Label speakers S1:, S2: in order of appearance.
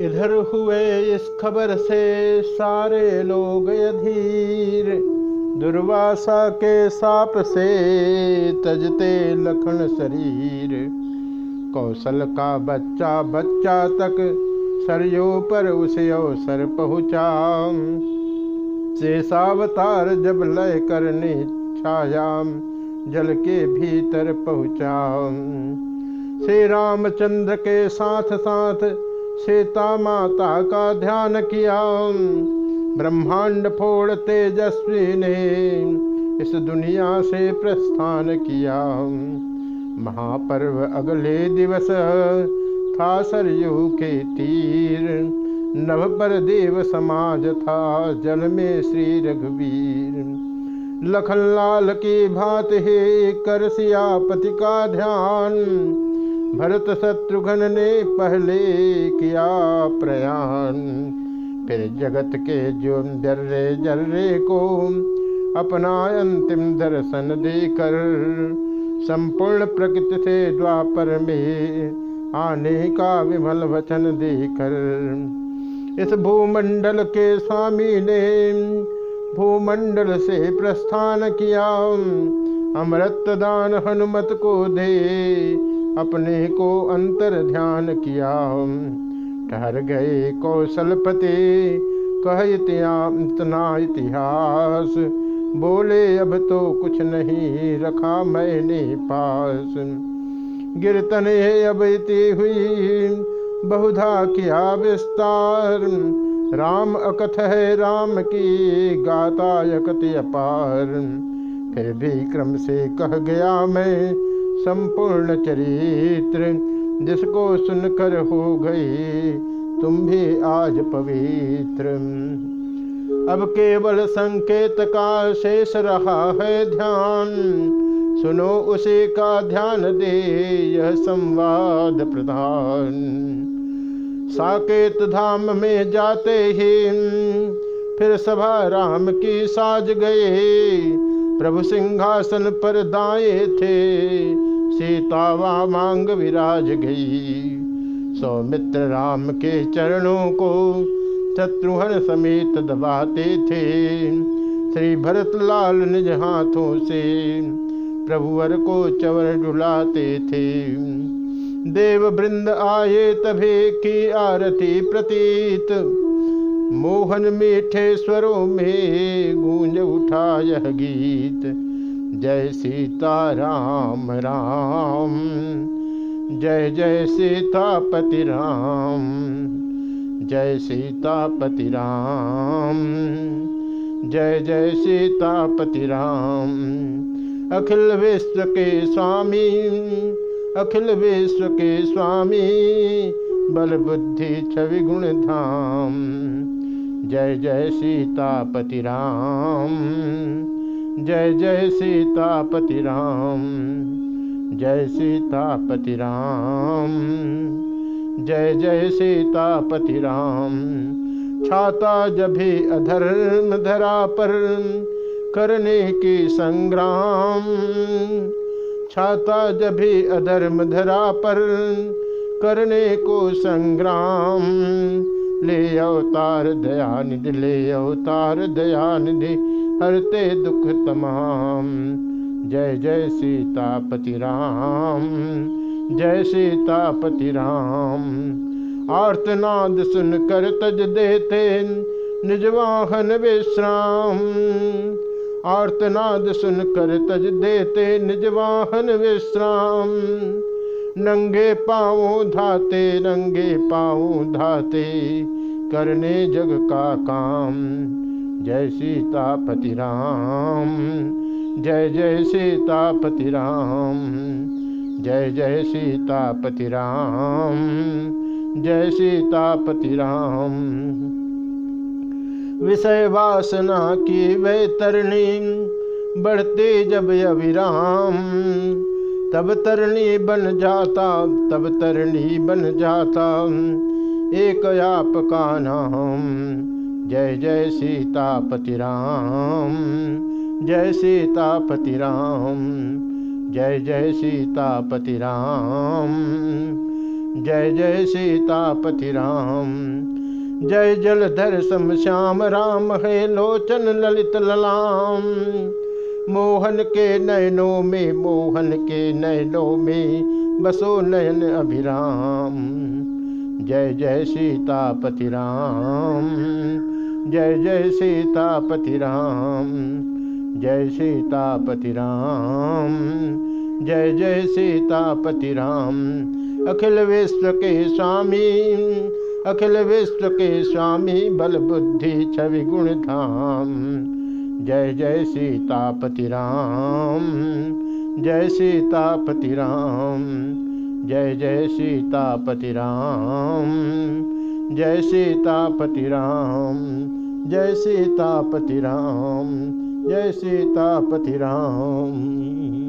S1: इधर हुए इस खबर से सारे लोग अधीर। दुर्वासा के साप से तजते लखन शरीर। कौशल का बच्चा बच्चा तक सरयो पर उसे अवसर पहुँचा शेषावतार जब लय करने छाया जल के भीतर पहुँचा श्री रामचंद्र के साथ साथ सीता माता का ध्यान किया। ब्रह्मांड फोड़ तेजस्वी ने इस दुनिया से प्रस्थान किया। महापर्व अगले दिवस था, सरयू के तीर। नव पर देव समाज था, जल में श्री रघुवीर। लखन लाल की भात है कर सियापति का ध्यान। भरत शत्रुघ्न ने पहले किया प्रयाण। फिर जगत के जो जर्रे जर्रे को अपना अंतिम दर्शन देकर संपूर्ण प्रकृति से द्वापर में आने का विमल वचन देकर इस भूमंडल के स्वामी ने भूमंडल से प्रस्थान किया। अमृत दान हनुमत को दे अपने को अंतर ध्यान किया। ठहर गए कौशलपति कह इतना इतिहास। बोले, अब तो कुछ नहीं रखा मैंने पास। गिरतन अब इति हुई, बहुधा किया विस्तार। राम अकथ है, राम की गाता यकत अपार। फिर भी क्रम से कह गया मैं संपूर्ण चरित्र जिसको सुनकर हो गई, तुम भी आज पवित्र। अब केवल संकेत का शेष रहा है ध्यान। सुनो उसी का ध्यान दे, यह संवाद प्रधान। साकेत धाम में जाते ही, फिर सभा राम की साज गए प्रभु सिंहासन पर दाए थे। सीता वहाँ मांग विराज गई। सौमित्र राम के चरणों को शत्रुघ्न समेत दबाते थे। श्री भरत लाल निज हाथों से प्रभुवर को चवर डुलाते थे। देव वृंद आए तभी की आरती प्रतीत। मोहन मीठे स्वरों में गूंज उठा यह गीत। जय सीता राम राम। जय जय सीतापति राम। जय सीतापति राम। जय जय सीतापति राम। अखिल विश्व के स्वामी, अखिल विश्व के स्वामी, बल बुद्धि छवि गुण धाम। जय जय सीतापति राम, जय जय सीतापति राम, जय सीतापति राम, जय जय सीतापति राम। छाता जब भी अधर्म धरा पर करने की संग्राम, छाता जब भी अधर्म धरा पर करने को संग्राम। ले अवतार दयानिधि, ले अवतार दयानिधि हरते दुख तमाम। जय जय सीतापति राम, जय सीतापति राम। आर्तनाद सुन कर तज देते निजवाहन विश्राम। आर्तनाद सुन कर तज देते निजवाहन विश्राम। नंगे पाँव धाते, नंगे पाँव धाते, करने जग का काम। जय सीतापति राम, जय जय सीतापति राम, जय जय सीतापति राम, जय सीतापति राम। विषय वासना की वैतरणी बढ़ते जब अविराम तब तरणी बन जाता, तब तरणी बन जाता। एक आप का नाम, जय जय सीतापति राम, जय सीतापति राम, जय जय सीतापति राम, जय जय सीतापति राम। जय जलधर सम श्याम, राम हे लोचन ललित ललाम मोहन के नयनों में, मोहन के नयनों में बसो नयन अभिराम। जय जय सीतापति राम। जय जय सीतापति राम। जय सीतापति राम। जय जय सीतापति राम। अखिल विश्व के स्वामी, अखिल विश्व के स्वामी, बल बुद्धि छवि गुण धाम। जय जय सीतापति राम जय सीतापति राम जय जय सीतापति राम जय सीतापति राम जय सीतापति राम जय सीतापति राम